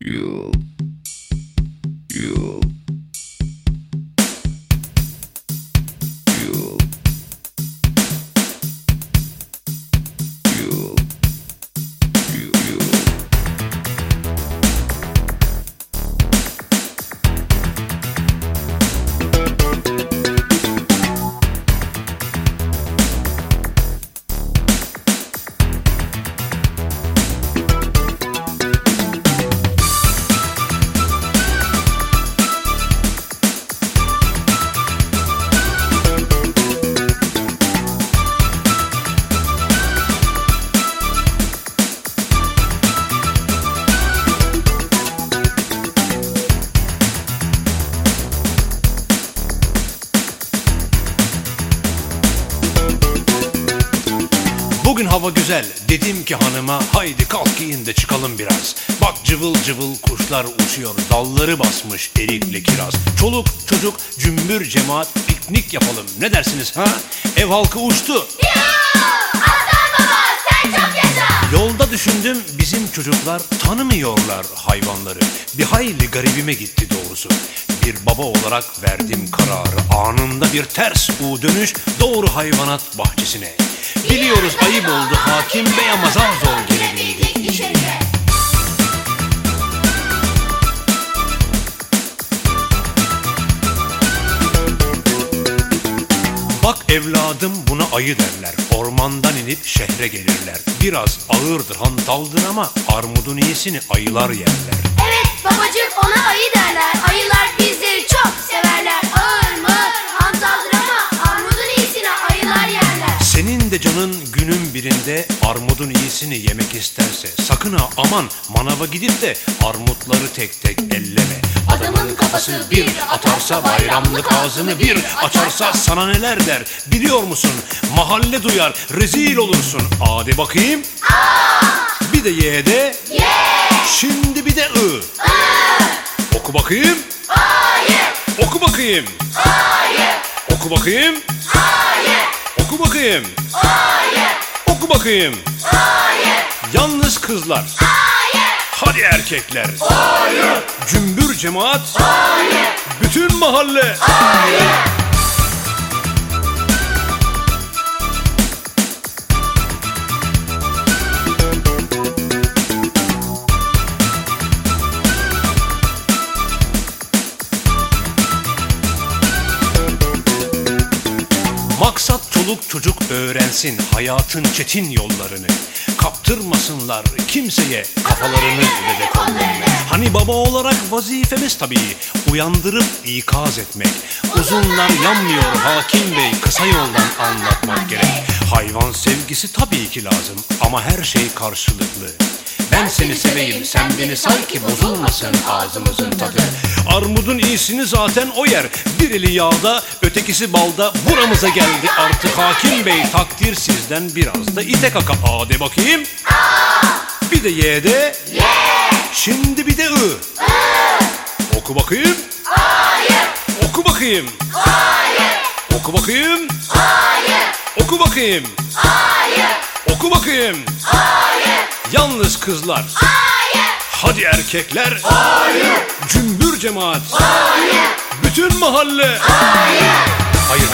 You. Bugün hava güzel dedim ki hanıma haydi kalk giyin de çıkalım biraz. Bak cıvıl cıvıl kuşlar uçuyor dalları basmış erikli kiraz. Çoluk çocuk cümbür cemaat piknik yapalım. Ne dersiniz ha? Ev halkı uçtu. Yolda düşündüm bizim çocuklar tanımıyorlar hayvanları. Bir hayli garibime gitti doğrusu. Bir baba olarak verdim kararı. Anında bir ters U dönüş doğru hayvanat bahçesine Biliyoruz ayıp oldu hakim bey ama zar zor gelebildik içeriye Bak evladım buna ayı derler. Ormandan inip şehre gelirler. Biraz ağırdır hantaldır ama Armudun iyisini ayılar yerler. Evet babacığım ona ayı derler. Ayılar de canın günün birinde Armudun iyisini yemek isterse Sakın ha aman manava gidip de Armutları tek tek elleme Adamın kafası bir atarsa bayramlık ağzını bir açarsa sana neler der biliyor musun? Mahalle duyar rezil olursun. Hadi bakayım. Bir de ye de. Şimdi bir de ı. Oku bakayım. Oku bakayım. Oku bakayım. Oku bakayım. Oku bakayım. Yalnız kızlar. Hadi erkekler. Cümbür cemaat. Bütün mahalle. Maksat çoluk çocuk öğrensin hayatın çetin yollarını. Kaptırmasınlar kimseye kafalarını ve de kollarını. Hani baba olarak vazifemiz tabii uyandırıp ikaz etmek. Uzunlar yanmıyor hakim bey kısa yoldan anlatmak gerek. Hayvan sevgisi tabii ki lazım ama her şey karşılıklı. Ben seni seveyim sen beni say ki bozulmasın ağzımızın tadı. Armudun iyisini zaten o yer. Bir eli yağda ötekisi balda buramıza geldi artık hakim bey. Takdir sizden biraz da ite kaka a de bakayım. Bir de ye de. Şimdi bir de ı. Oku bakayım. Oku bakayım. Oku bakayım. Oku bakayım. Oku bakayım. Yalnız kızlar. Hadi erkekler. Cümbür cemaat. Bütün mahalle. Hayır. Hayır.